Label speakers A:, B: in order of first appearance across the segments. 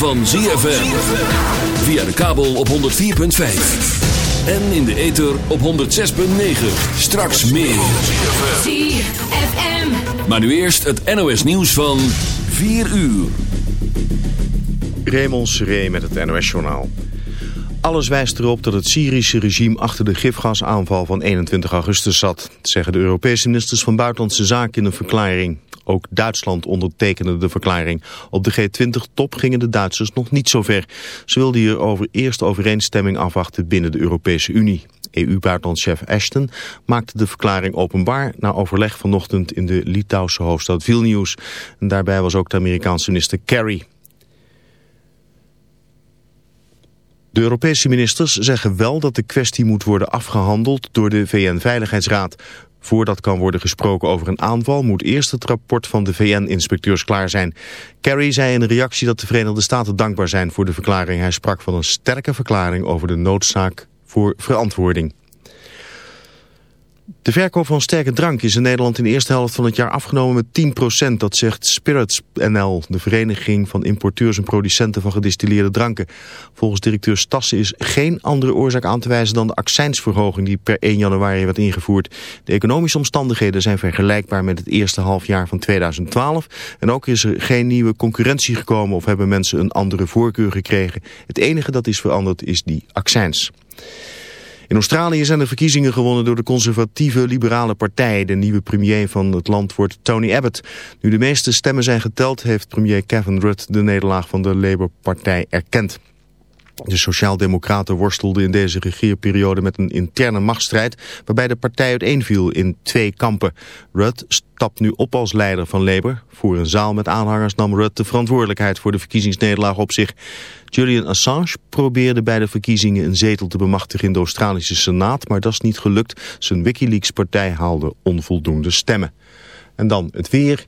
A: van ZFM. Via de kabel op 104.5. En in de ether op 106.9. Straks meer.
B: ZFM.
A: Maar nu eerst het NOS nieuws van 4 uur.
C: Raymond Seré met het NOS-journaal. Alles wijst erop dat het Syrische regime achter de gifgasaanval van 21 augustus zat, zeggen de Europese ministers van Buitenlandse Zaken in een verklaring. Ook Duitsland ondertekende de verklaring. Op de G20-top gingen de Duitsers nog niet zo ver. Ze wilden hierover eerst overeenstemming afwachten binnen de Europese Unie. EU-buitenlandchef Ashton maakte de verklaring openbaar na overleg vanochtend in de Litouwse hoofdstad Vilnius. En daarbij was ook de Amerikaanse minister Kerry. De Europese ministers zeggen wel dat de kwestie moet worden afgehandeld door de VN-veiligheidsraad. Voordat kan worden gesproken over een aanval moet eerst het rapport van de VN-inspecteurs klaar zijn. Kerry zei in reactie dat de Verenigde Staten dankbaar zijn voor de verklaring. Hij sprak van een sterke verklaring over de noodzaak voor verantwoording. De verkoop van sterke drank is in Nederland in de eerste helft van het jaar afgenomen met 10%. Dat zegt Spirits NL, de vereniging van importeurs en producenten van gedistilleerde dranken. Volgens directeur Stassen is geen andere oorzaak aan te wijzen dan de accijnsverhoging die per 1 januari werd ingevoerd. De economische omstandigheden zijn vergelijkbaar met het eerste halfjaar van 2012. En ook is er geen nieuwe concurrentie gekomen of hebben mensen een andere voorkeur gekregen. Het enige dat is veranderd is die accijns. In Australië zijn de verkiezingen gewonnen door de conservatieve liberale partij. De nieuwe premier van het land wordt Tony Abbott. Nu de meeste stemmen zijn geteld heeft premier Kevin Rudd de nederlaag van de Labour-partij erkend. De Sociaaldemocraten worstelden in deze regeerperiode met een interne machtsstrijd waarbij de partij uiteenviel in twee kampen. Rudd stapt nu op als leider van Labour. Voor een zaal met aanhangers nam Rudd de verantwoordelijkheid voor de verkiezingsnederlaag op zich. Julian Assange probeerde bij de verkiezingen een zetel te bemachtigen in de Australische Senaat, maar dat is niet gelukt. Zijn Wikileaks-partij haalde onvoldoende stemmen. En dan het weer.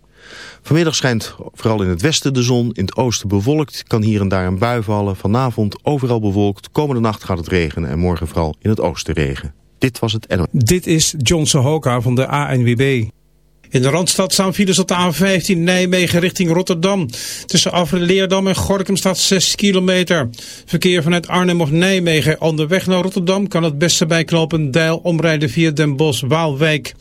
C: Vanmiddag schijnt vooral in het westen de zon, in het oosten bewolkt. Kan hier en daar een bui vallen. Vanavond overal bewolkt. Komende nacht gaat het regenen en morgen vooral in het oosten regen. Dit was het.
D: Dit is John Sohoka van de ANWB. In de Randstad staan files op de A15 Nijmegen richting Rotterdam. Tussen Afrit Leerdam en Gorkum staat 6 kilometer. Verkeer vanuit Arnhem of Nijmegen onderweg naar Rotterdam kan het beste bij knopen omrijden via Den Bosch-Waalwijk.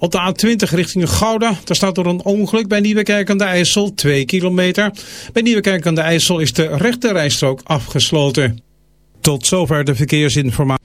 D: Op de A20 richting Gouda, daar staat door een ongeluk bij Nieuwekerk aan de IJssel 2 kilometer. Bij Nieuwekerk aan de IJssel is de rechte rijstrook afgesloten. Tot zover de verkeersinformatie.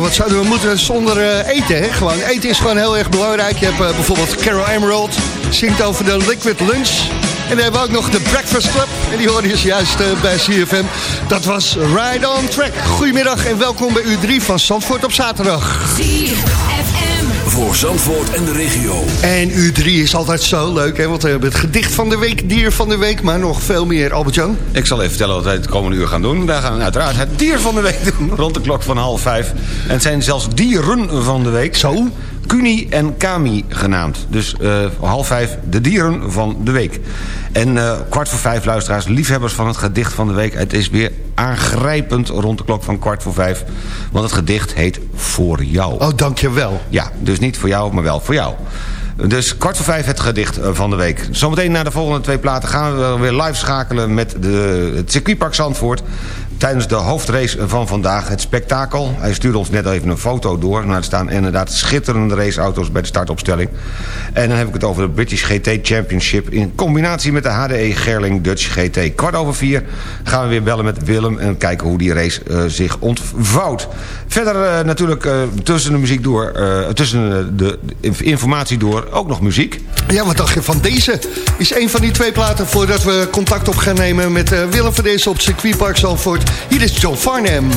E: Wat zouden we moeten zonder eh, eten, hè? Gewoon, eten is gewoon heel erg belangrijk. Je hebt eh, bijvoorbeeld Carol Emerald, zingt over de Liquid Lunch. En dan hebben we ook nog de Breakfast Club. En die horen je juist eh, bij CFM. Dat was Ride on Track. Goedemiddag en welkom bij U3 van Zandvoort op zaterdag.
B: CFM
A: voor Zandvoort en de regio.
E: En U3 is altijd zo leuk, hè? want we hebben het gedicht van de week, dier van de week... maar nog veel meer, Albert-Jan.
F: Ik zal even vertellen wat wij het komende uur gaan doen. Wij gaan uiteraard het dier van de week doen, rond de klok van half vijf. En het zijn zelfs dieren van de week.
E: Zo?
F: Kuni en Kami genaamd. Dus eh, half vijf, de dieren van de week. En eh, kwart voor vijf, luisteraars, liefhebbers van het gedicht van de week. Het is weer aangrijpend rond de klok van kwart voor vijf. Want het gedicht heet Voor jou.
E: Oh, dankjewel.
F: Ja, dus niet voor jou, maar wel voor jou. Dus kwart voor vijf het gedicht eh, van de week. Zometeen na de volgende twee platen gaan we weer live schakelen... met de, het circuitpark Zandvoort tijdens de hoofdrace van vandaag, het spektakel. Hij stuurde ons net even een foto door. Nou, er staan inderdaad schitterende raceauto's bij de startopstelling. En dan heb ik het over de British GT Championship... in combinatie met de HDE Gerling Dutch GT. Kwart over vier gaan we weer bellen met Willem... en kijken hoe die race uh, zich ontvouwt. Verder uh, natuurlijk uh, tussen de muziek door... tussen de informatie door ook nog muziek.
E: Ja, wat dacht je van deze? Is een van die twee platen voordat we contact op gaan nemen... met Willem van deze op circuitpark Zalvoort... Hier is John Farnham.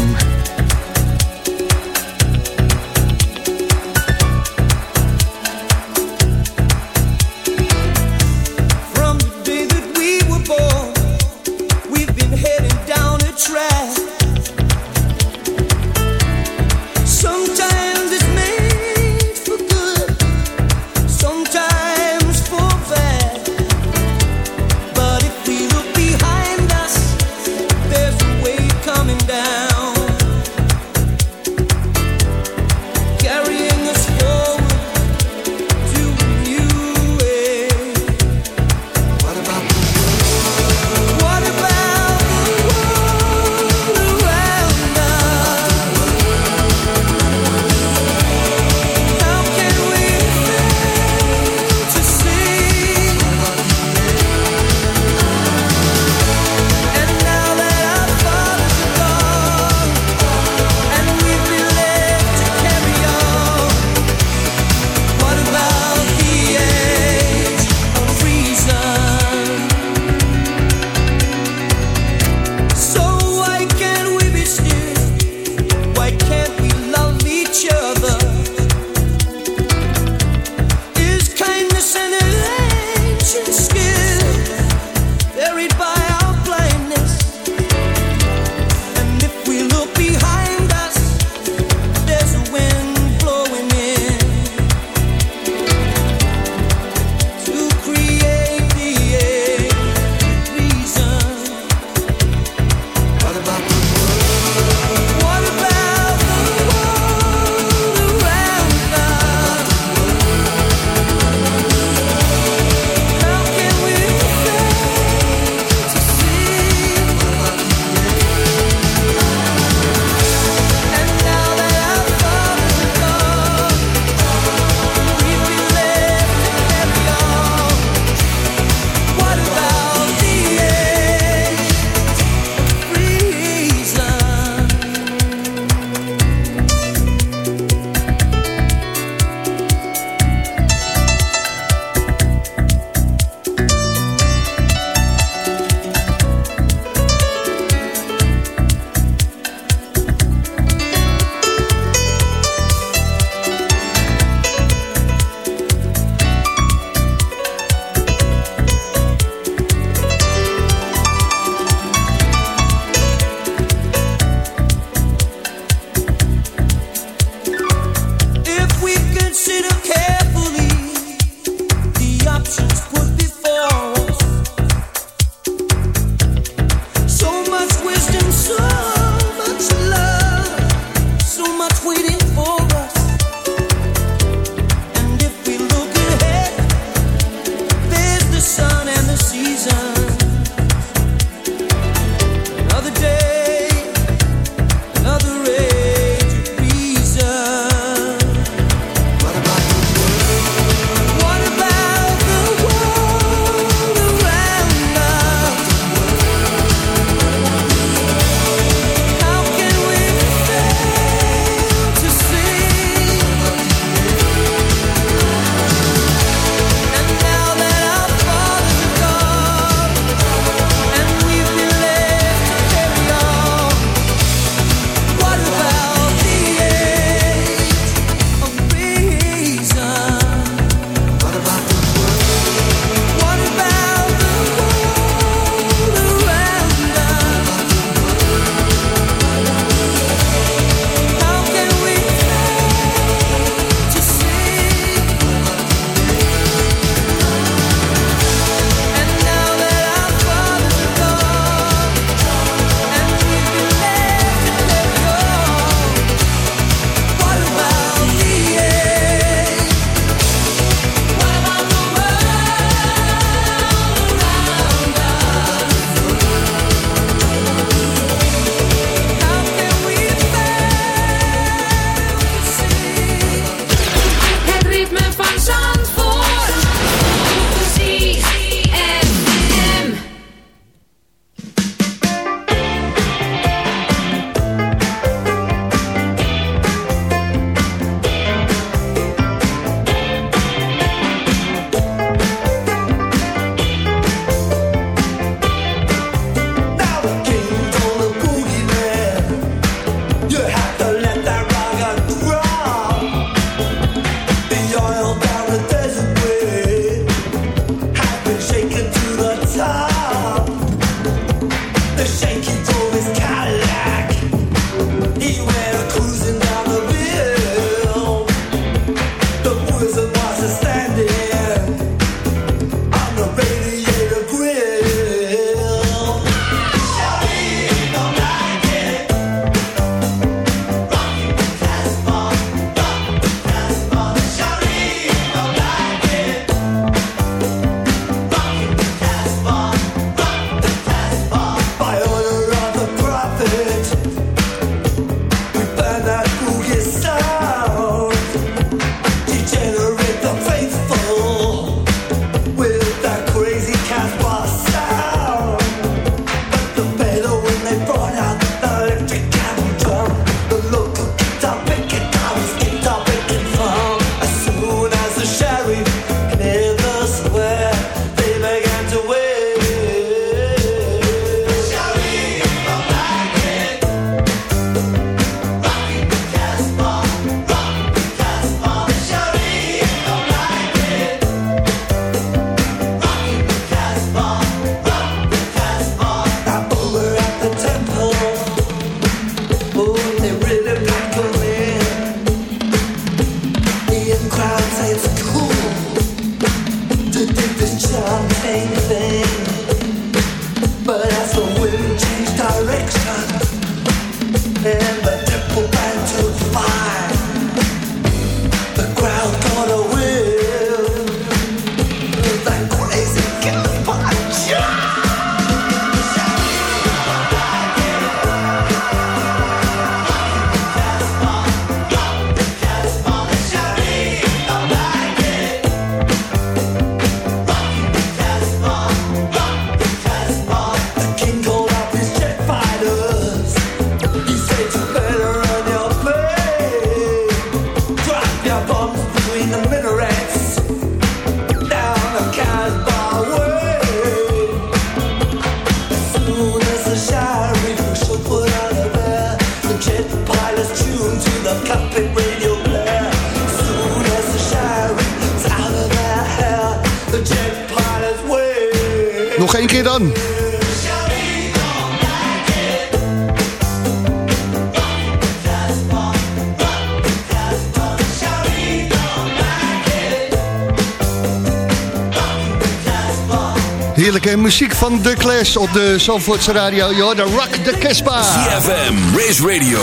E: Heerlijke muziek van The Clash op de Zandvoortse radio. Je de Rock de Kespa.
A: CFM, Race Radio,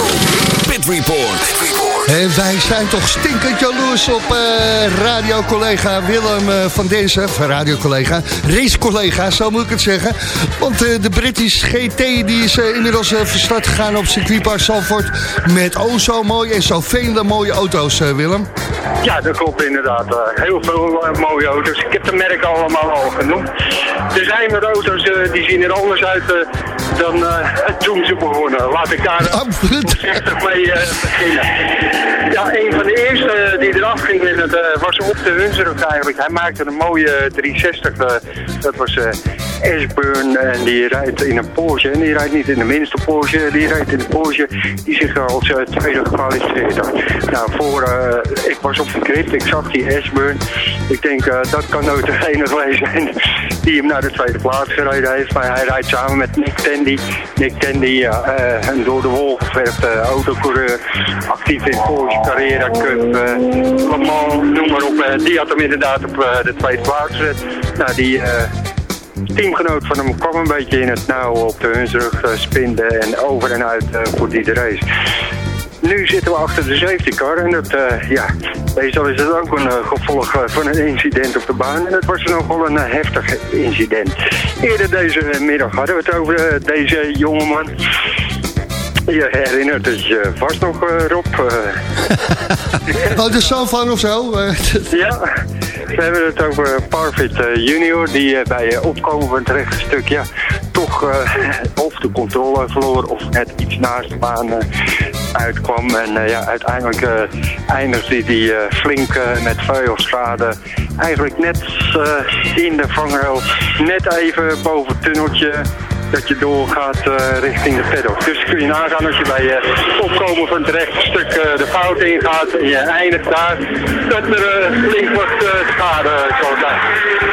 A: Pit Report.
E: En wij zijn toch stinkend jaloers op eh, radiocollega Willem eh, van Denzen. Of radiocollega, racecollega, zo moet ik het zeggen. Want eh, de British GT die is inmiddels eh, van start gegaan op circuitpark Zandvoort. Met oh zo mooi en zoveel mooie auto's, Willem.
G: Ja, dat klopt inderdaad. Heel veel mooie auto's. Ik heb de merken allemaal al genoemd. Er zijn wat auto's die zien er anders uit dan eh, toen ze begonnen. Laat ik daar uh, voorzichtig mee eh, beginnen. Ja, een van de eerste eh, die eraf ging in het, eh, was op de Hunsrug eigenlijk. Hij maakte een mooie 360. eh, dat was eh Ashburn en die rijdt in een Porsche. En die rijdt niet in de minste Porsche, die rijdt in een Porsche die zich als eh, tweede gekwalificeerd. Nou, voor, eh, ik was op de grid, ik zag die Ashburn. Ik denk, eh, dat kan nooit degene geweest zijn die hem naar de tweede plaats gereden heeft. Maar hij rijdt samen met Nick Tandy. Nick Tandy, eh, een door de wol geverfde autocoureur. Actief in Porsche Carrera Cup, eh Le noem maar op. Eh, die had hem inderdaad op eh, de tweede plaats gezet. Nou, die... eh, teamgenoot van hem kwam een beetje in het nauw op de hunsrug uh, spinde en over en uit eh, voor die de race. Nu zitten we achter de safety car en dat, eh, ja, meestal is het ook een eh, gevolg eh, van een incident op de baan. En dat was nogal een eh, heftig incident. Eerder deze middag hadden we het over eh, deze jongeman. Je herinnert het je vast nog, eh, Rob. eh,
E: Oh, de zoon van of zo? Eh,
G: ja, we hebben het over Parfit eh, junior, die eh, bij eh, opkomen van het rechte stuk, ja, toch eh, of de controle verloor of net iets naast de baan uitkwam. En ja, uiteindelijk eindigde hij flink met veel schade. Eigenlijk net in de vangrail, net even boven het tunneltje dat je doorgaat eh, richting de paddock. Dus kun je nagaan als je bij eh opkomen van het rechte stuk eh, de fout ingaat en je eindigt daar, dat er flink eh, schade zal zijn.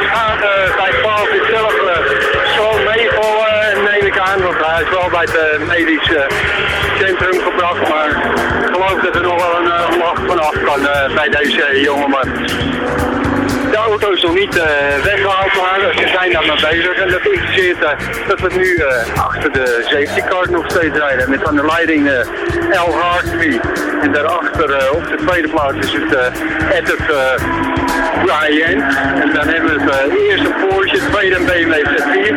G: Schade bij Paul zelf zal meevallen, neem ik aan, want hij is wel bij het medisch centrum gebracht, maar ik geloof dat er nog wel een lach vanaf kan bij deze jongeman. De auto is nog niet eh, weggehaald, maar ze zijn daar mee bezig. En dat impliceert eh, dat we nu eh, achter de safety car nog steeds rijden. Met aan de leiding El Hartley. En daarachter op de tweede plaats is het uh, Edith Ryan. En dan hebben we het eerste Porsche, tweede BMW Z4.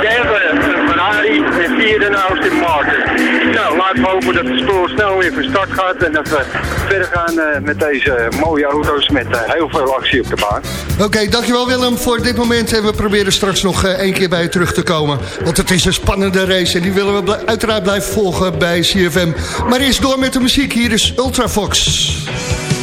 G: Derde Ferrari en vierde een Austin Martin. Nou, laten we hopen dat de spoor snel weer van start gaat. En dat we verder gaan eh, met deze mooie auto's met eh, heel veel actie op de baan.
E: Oké, dankjewel Willem voor dit moment. En we proberen straks nog eh, één keer bij je terug te komen. Want het is een spannende race en die willen we uiteraard blijven volgen bij CFM. Maar eerst door met de muziek. Hier is Ultrafox.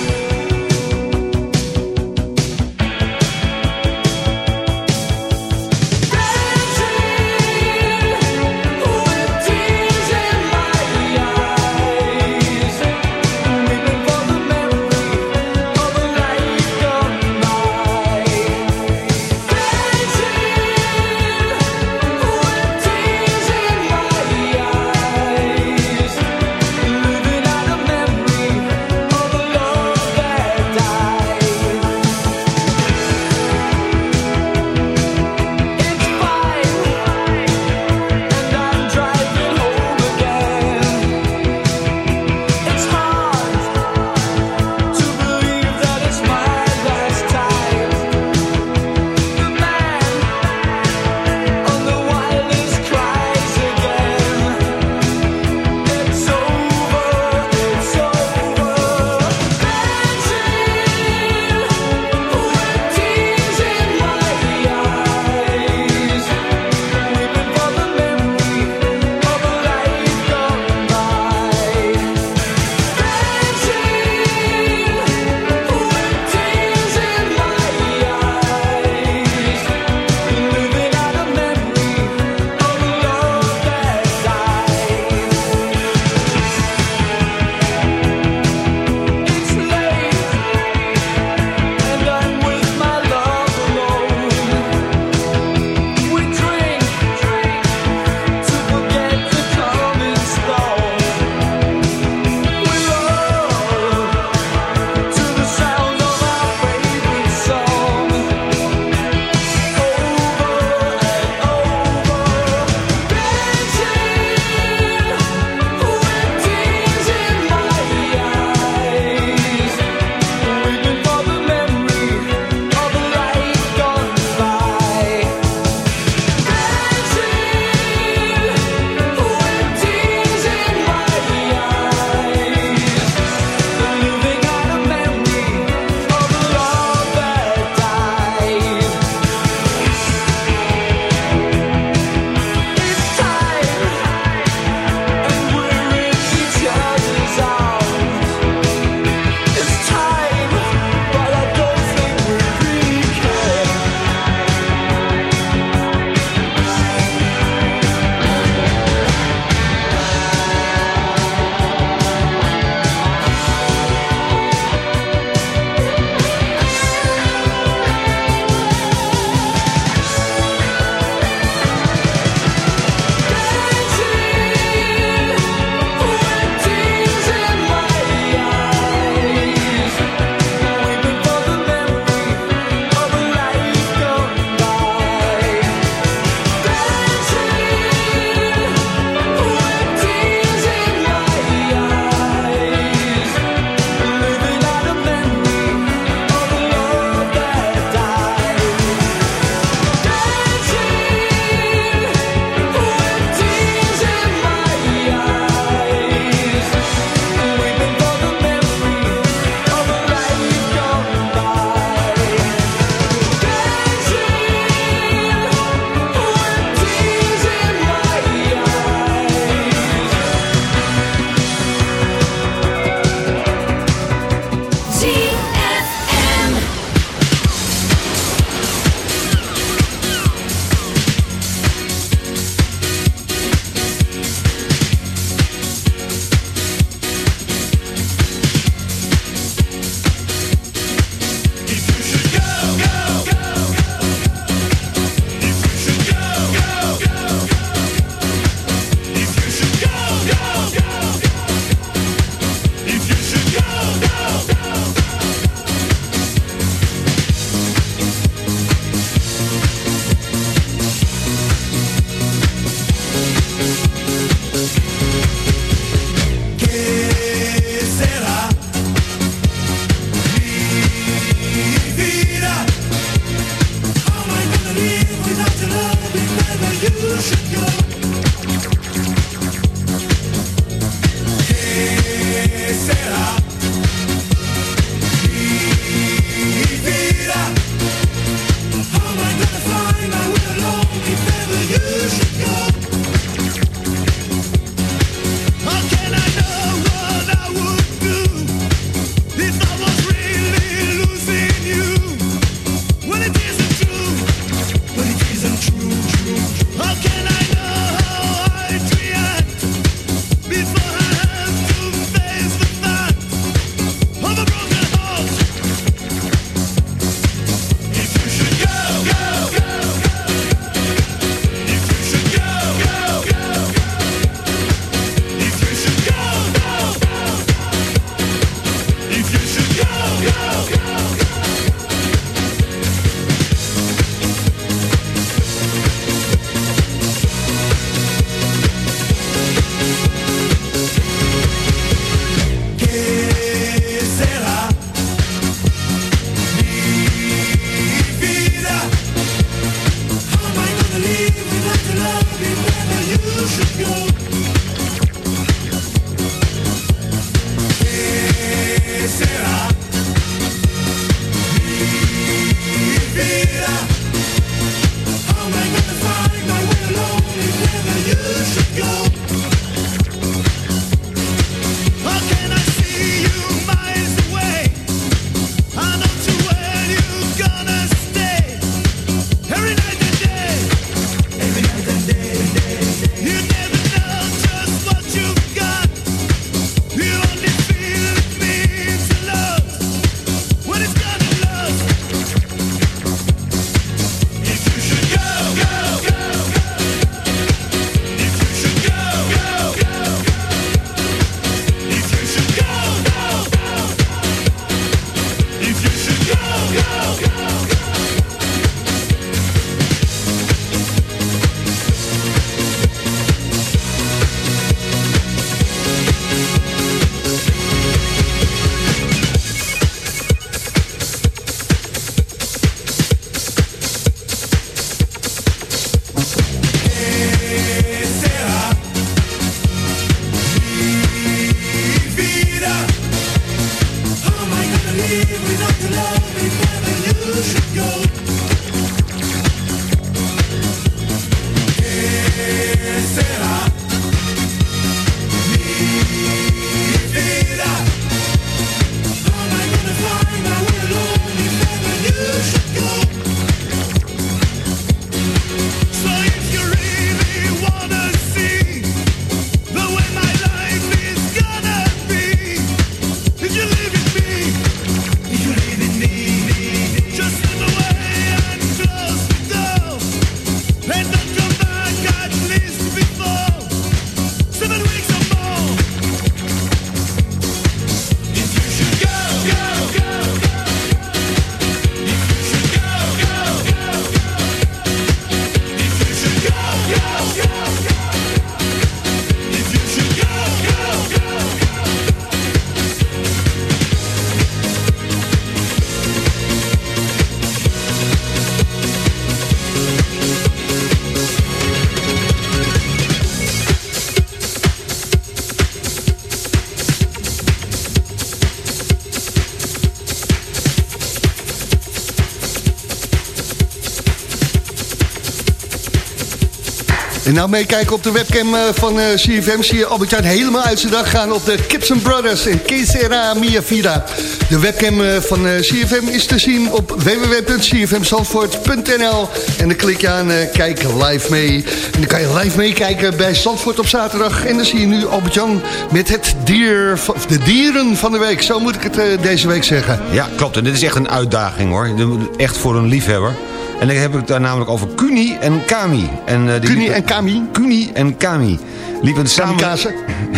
E: Nou meekijken op de webcam eh, van eh, CFM zie je Albert-Jan helemaal uit zijn dag gaan op de Gibson Brothers en Kesera Mia Vida. De webcam eh, van CFM is te zien op www.cfmzandvoort.nl en dan klik je aan eh, kijk live mee. En dan kan je live meekijken bij Zandvoort op zaterdag. En dan zie je nu Albert-Jan met het dier, de dieren van de week. Zo moet ik het deze week zeggen.
F: Ja, klopt. En dit is echt een uitdaging hoor. Echt voor een liefhebber. En dan heb ik het daar namelijk over Kuni en Kami. En, eh, die
E: Kuni
F: liepen-
E: en Kami?
F: Kuni en Kami. Liepen samen?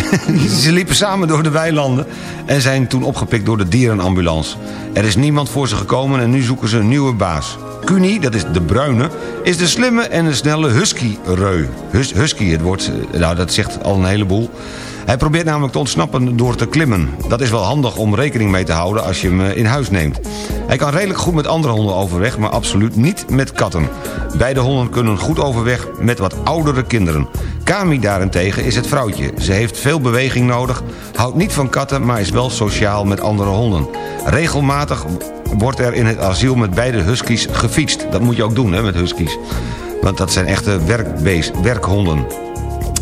F: Ze liepen samen door de weilanden en zijn toen opgepikt door de dierenambulance. Er is niemand voor ze gekomen en nu zoeken ze een nieuwe baas. Kuni, dat is de bruine, is de slimme en de snelle husky-reu. Hus, husky, het woord, eh, nou, dat zegt al een heleboel. Hij probeert namelijk te ontsnappen door te klimmen. Dat is wel handig om rekening mee te houden als je hem eh, in huis neemt. Hij kan redelijk goed met andere honden overweg, maar absoluut niet met katten. Beide honden kunnen goed overweg met wat oudere kinderen. Kami daarentegen is het vrouwtje. Ze heeft veel beweging nodig, houdt niet van katten... maar is wel sociaal met andere honden. Regelmatig wordt er in het asiel met beide huskies gefietst. Dat moet je ook doen hè, met huskies. Want dat zijn echte werkbeest, werkhonden.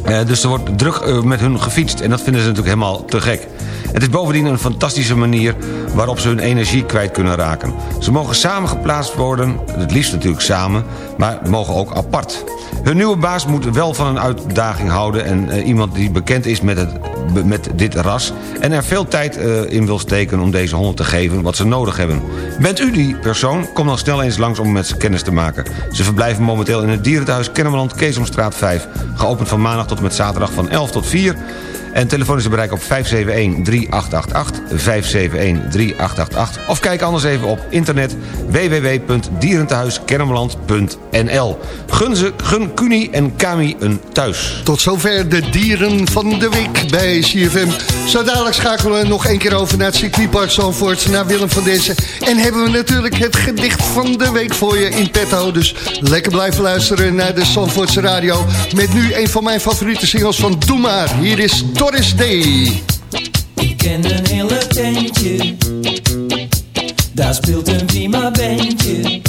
F: Eh, dus er wordt druk eh, met hun gefietst en dat vinden ze natuurlijk helemaal te gek. Het is bovendien een fantastische manier waarop ze hun energie kwijt kunnen raken. Ze mogen samen geplaatst worden, het liefst natuurlijk samen, maar mogen ook apart. Hun nieuwe baas moet wel van een uitdaging houden... en eh, iemand die bekend is met, het, met dit ras... en er veel tijd eh, in wil steken om deze honden te geven wat ze nodig hebben. Bent u die persoon? Kom dan snel eens langs om met ze kennis te maken. Ze verblijven momenteel in het dierentehuis Kennemerland, Keesomstraat 5. Geopend van maandag tot en met zaterdag van 11 tot 4... En telefoon is te bereiken op 571-3888, 571-3888... of kijk anders even op internet www.dierentehuiskennemerland.nl. Gun, ze, gun Kuni en Kami een thuis.
E: Tot zover de dieren van de week bij CFM. Zo dadelijk schakelen we nog één keer over naar het circuitpark Zandvoort, naar Willem van Dessen. En hebben we natuurlijk het gedicht van de week voor je in petto. Dus lekker blijven luisteren naar de Zandvoortse radio. Met nu een van mijn favoriete singles van Doe Maar. Hier is Doris Day.
H: Ik ken een hele tentje, daar speelt een prima bandje.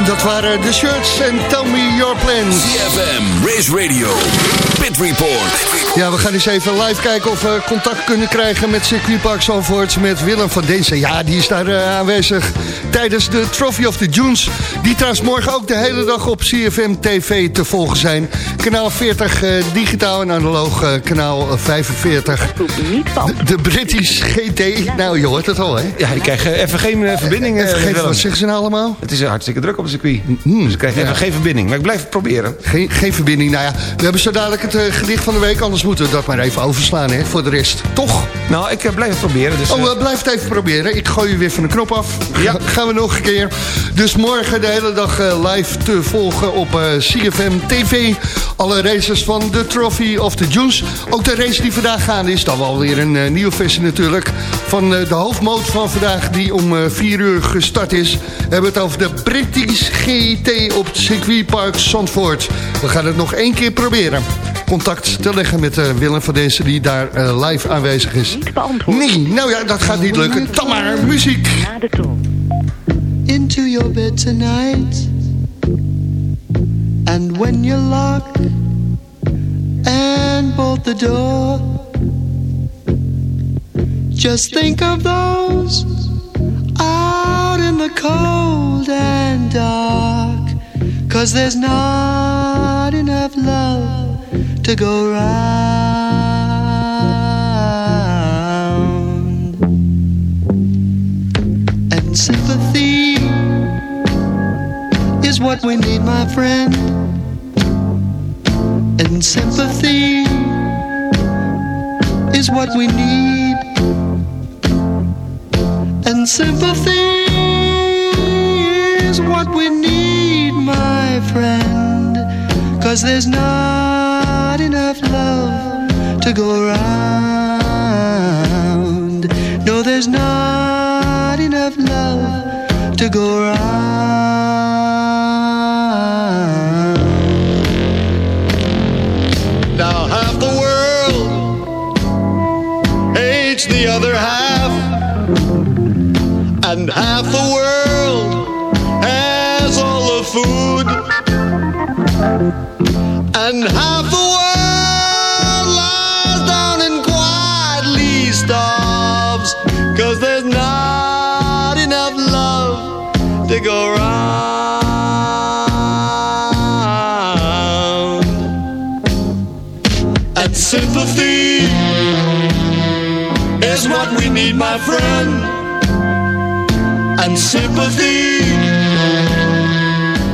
H: En
E: dat waren de shirts en Tell Me Your Plans.
B: CFM, Race Radio, Pit Report.
E: Ja, we gaan eens even live kijken of we contact kunnen krijgen met circuitpark Zandvoort. Met Willem van Densen. Ja, die is daar eh, aanwezig tijdens de Trophy of the Dunes. Die trouwens morgen ook de hele dag op CFM TV te volgen zijn. Kanaal 40 eh, digitaal en analoog eh, kanaal 45. De, de British GT. Nou, je hoort het al, hè?
F: Ja, ik krijg even geen verbinding.
E: Even
F: Willem.
E: wat zeggen ze nou allemaal?
F: Het is hartstikke druk op circuit. dus ik krijg even
E: ja.
F: geen verbinding. Maar ik blijf het proberen.
E: Geen, geen verbinding. Nou ja, we hebben zo dadelijk het eh, gedicht van de week. Anders moeten we dat maar even overslaan, hè? Voor de rest. Toch?
F: Nou, ik eh, blijf het proberen. Dus,
E: Oh,
F: eh,
E: blijf het even proberen. Ik gooi je weer van de knop af. Ja. Gaan we nog een keer. Dus morgen de hele dag live te volgen op CFM TV. Alle races van de Trophy of the Juice. Ook de race die vandaag gaande is. Dan wel weer een nieuwe versie natuurlijk. Van de hoofdmoot van vandaag die om eh 4 uur gestart is. We hebben het over de British GT op het circuitpark Zandvoort. We gaan het nog één keer proberen. Contact te leggen met eh, Willem van Dezen die daar eh, live aanwezig is. Nee, nou ja, dat gaat niet lukken. Dan maar muziek.
I: into your bed tonight. And when you lock and bolt the door, just think of those in the cold and dark. Cause there's not enough love to go round. And sympathy is what we need, my friend. And sympathy is what we need. And sympathy what we need, my friend. Cause there's not enough love to go around. No, there's not enough love
J: and half the world lies down and quietly starves, cause there's not enough love to go round. And sympathy is what we need, my friend. And sympathy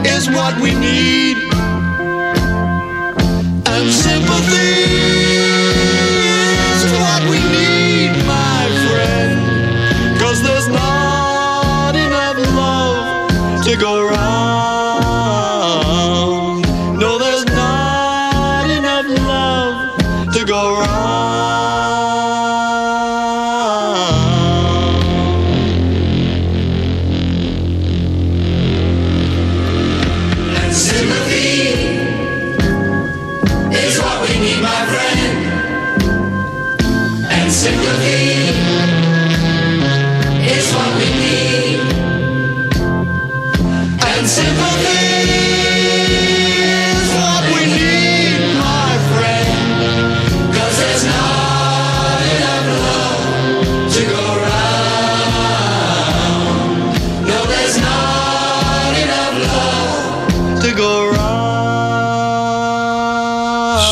J: is what we need. Please.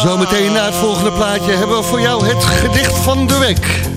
E: Zometeen na het volgende plaatje hebben we voor jou het gedicht van de week.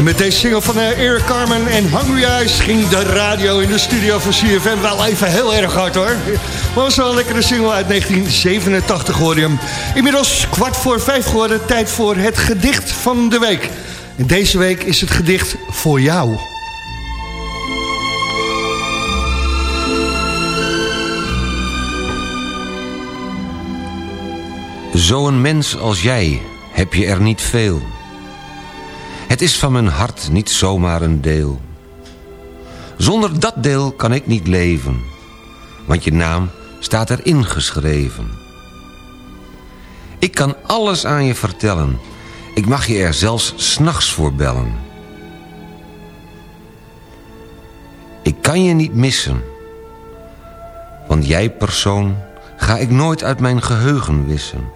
E: En met deze single van uh, Eric Carmen en Hungry Eyes ging de radio in de studio van CFM wel even heel erg hard hoor. Maar was wel een lekkere single uit 1987 hoor je hem. Inmiddels kwart voor vijf geworden, tijd voor het gedicht van de week. En deze week is het gedicht voor jou.
F: Zo'n mens als jij heb je er niet veel. Het is van mijn hart niet zomaar een deel. Zonder dat deel kan ik niet leven. Want je naam staat erin geschreven. Ik kan alles aan je vertellen. Ik mag je er zelfs s'nachts voor bellen. Ik kan je niet missen. Want jij persoon ga ik nooit uit mijn geheugen wissen.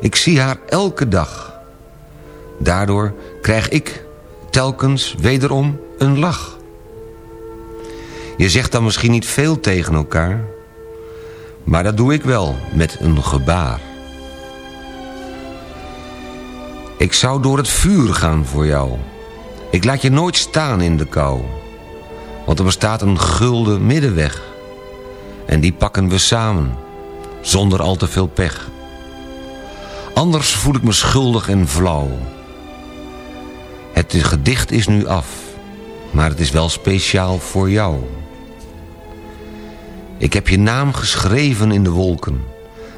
F: Ik zie haar elke dag. Daardoor krijg ik telkens wederom een lach. Je zegt dan misschien niet veel tegen elkaar... maar dat doe ik wel met een gebaar. Ik zou door het vuur gaan voor jou. Ik laat je nooit staan in de kou. Want er bestaat een gulden middenweg. En die pakken we samen, zonder al te veel pech. Anders voel ik me schuldig en flauw. Het gedicht is nu af, maar het is wel speciaal voor jou. Ik heb je naam geschreven in de wolken,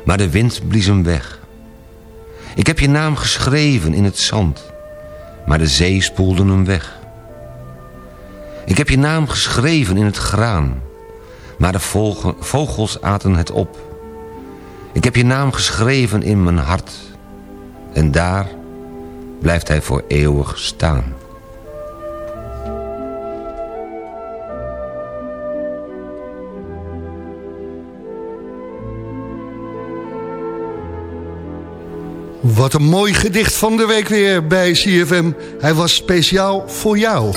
F: maar de wind blies hem weg. Ik heb je naam geschreven in het zand, maar de zee spoelde hem weg. Ik heb je naam geschreven in het graan, maar de vogels aten het op. Ik heb je naam geschreven in mijn hart, en daar blijft hij voor eeuwig staan.
E: Wat een mooi gedicht van de week weer bij CFM. Hij was speciaal voor jou.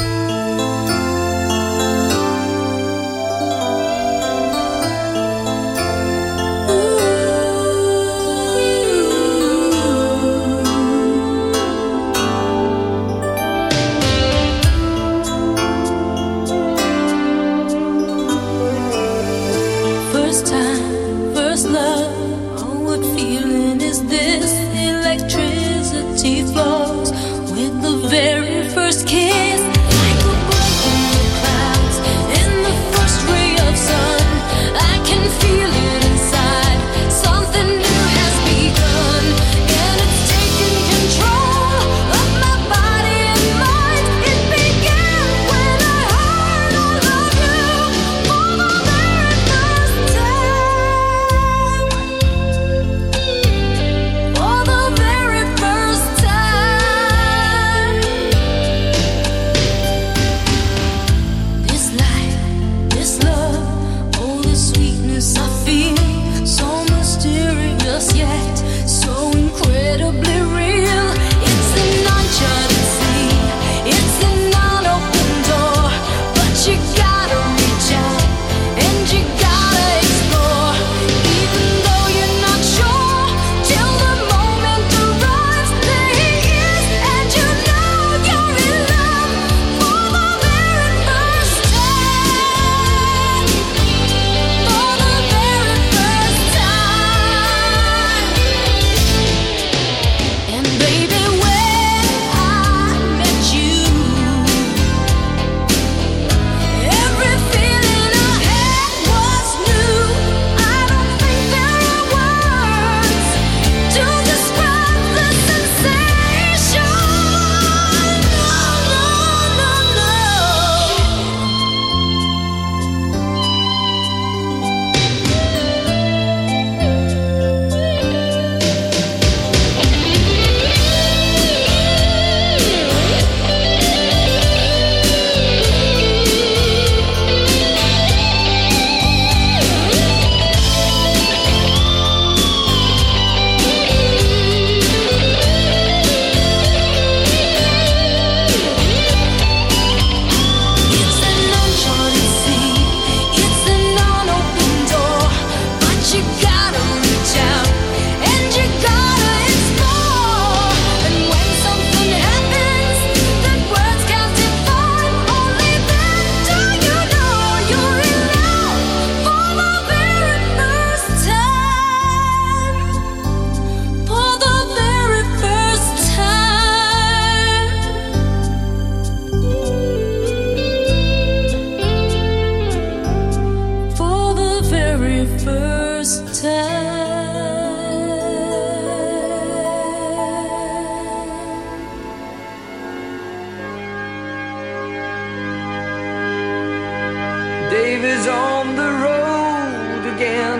K: on the road again,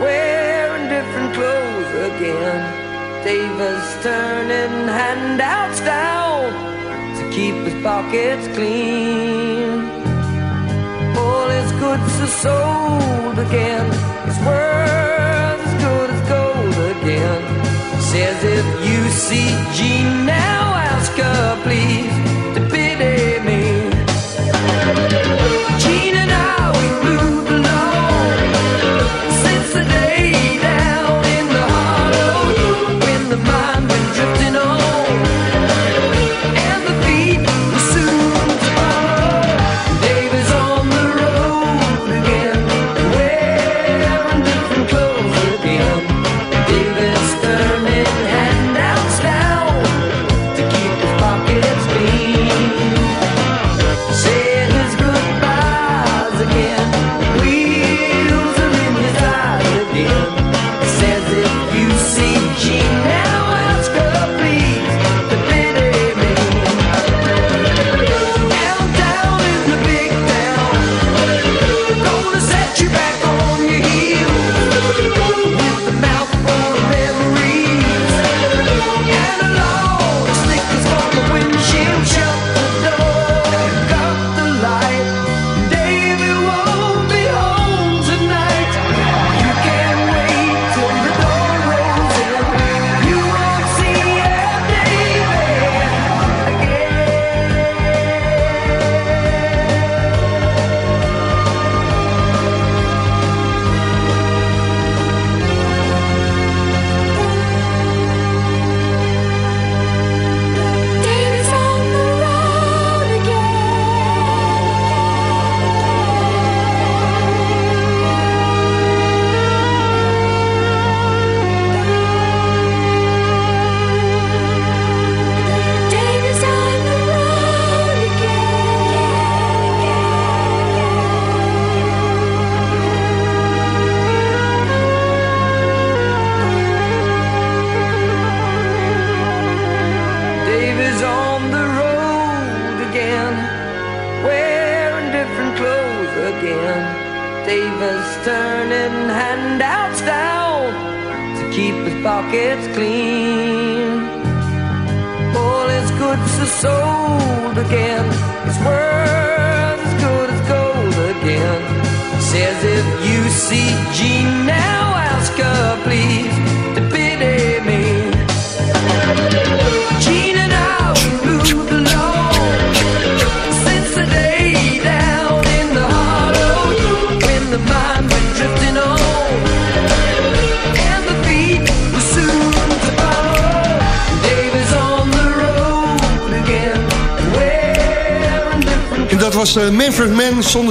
K: wearing different clothes again. Davis turning handouts down to keep his pockets clean. All his goods are sold again, his worth as good as gold again. Says if you see Jean now, ask her please. drifting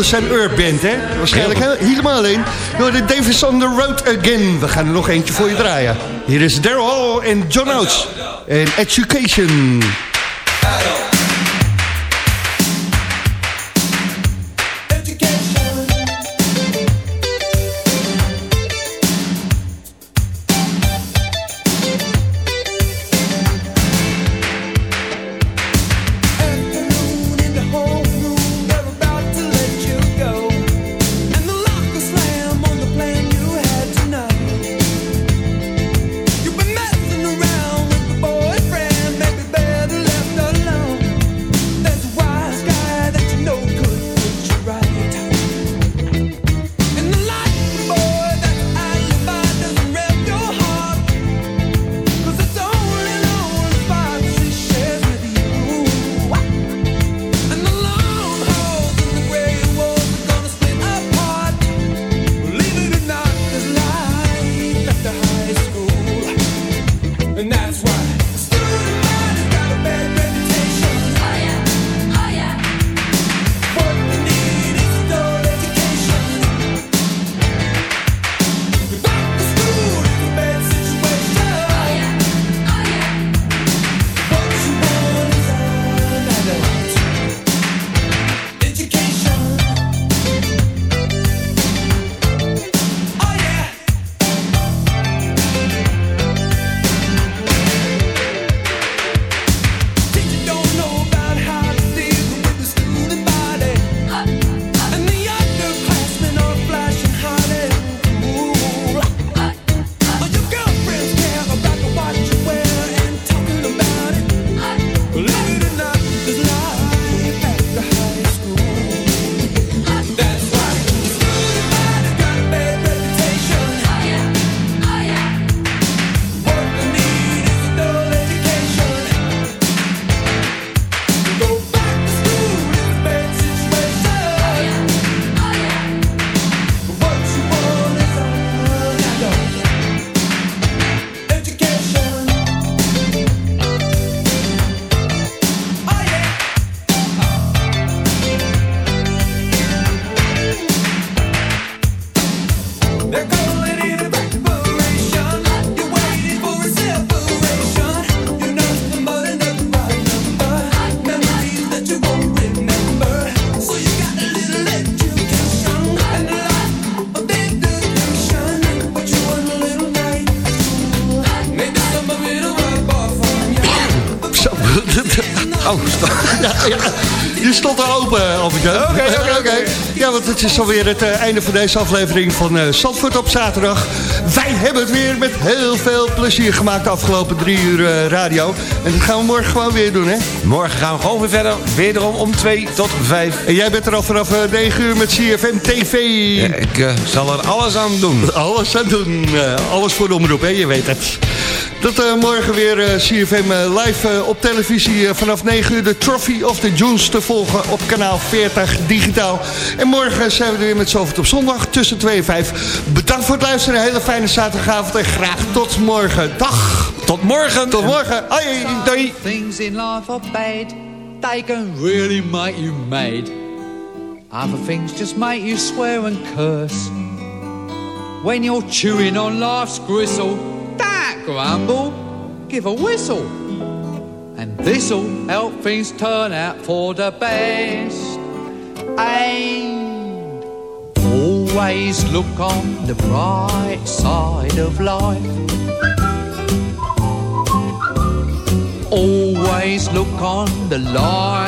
E: zijn hè? Waarschijnlijk helemaal alleen. Door de Davis on the Road Again. We gaan er nog eentje voor je draaien. Hier is Daryl en John Oates. En Education. Het is alweer het eh, einde van deze aflevering van uh, Zandvoort op zaterdag. Wij hebben het weer met heel veel plezier gemaakt de afgelopen drie uur eh, radio. En dat gaan we morgen gewoon weer doen, hè?
F: Morgen gaan we gewoon weer verder. Wederom om 2 tot 5.
E: En jij bent er al vanaf 9 uur met CFM TV.
F: Ja, ik zal er alles aan doen.
E: Alles aan doen. alles voor de omroep, hè? Je weet het. Dat uh, morgen weer uh, CFM uh, live op televisie vanaf 9 uur de Trophy of the Jones te volgen op kanaal 40 digitaal. En morgen zijn we er weer met Zovert op zondag tussen 2 en 5. Bedankt voor het luisteren, een hele fijne zaterdagavond en graag tot morgen. Dag!
F: Tot morgen!
E: Tot morgen! Hoi! Doei!
L: Things in life are bad, they can really make you mad. Other things just make you swear and curse. When you're chewing on life's gristle, grumble, give a whistle. And this'll help things turn out for the best. And always look on the bright side of life. Always look on the light.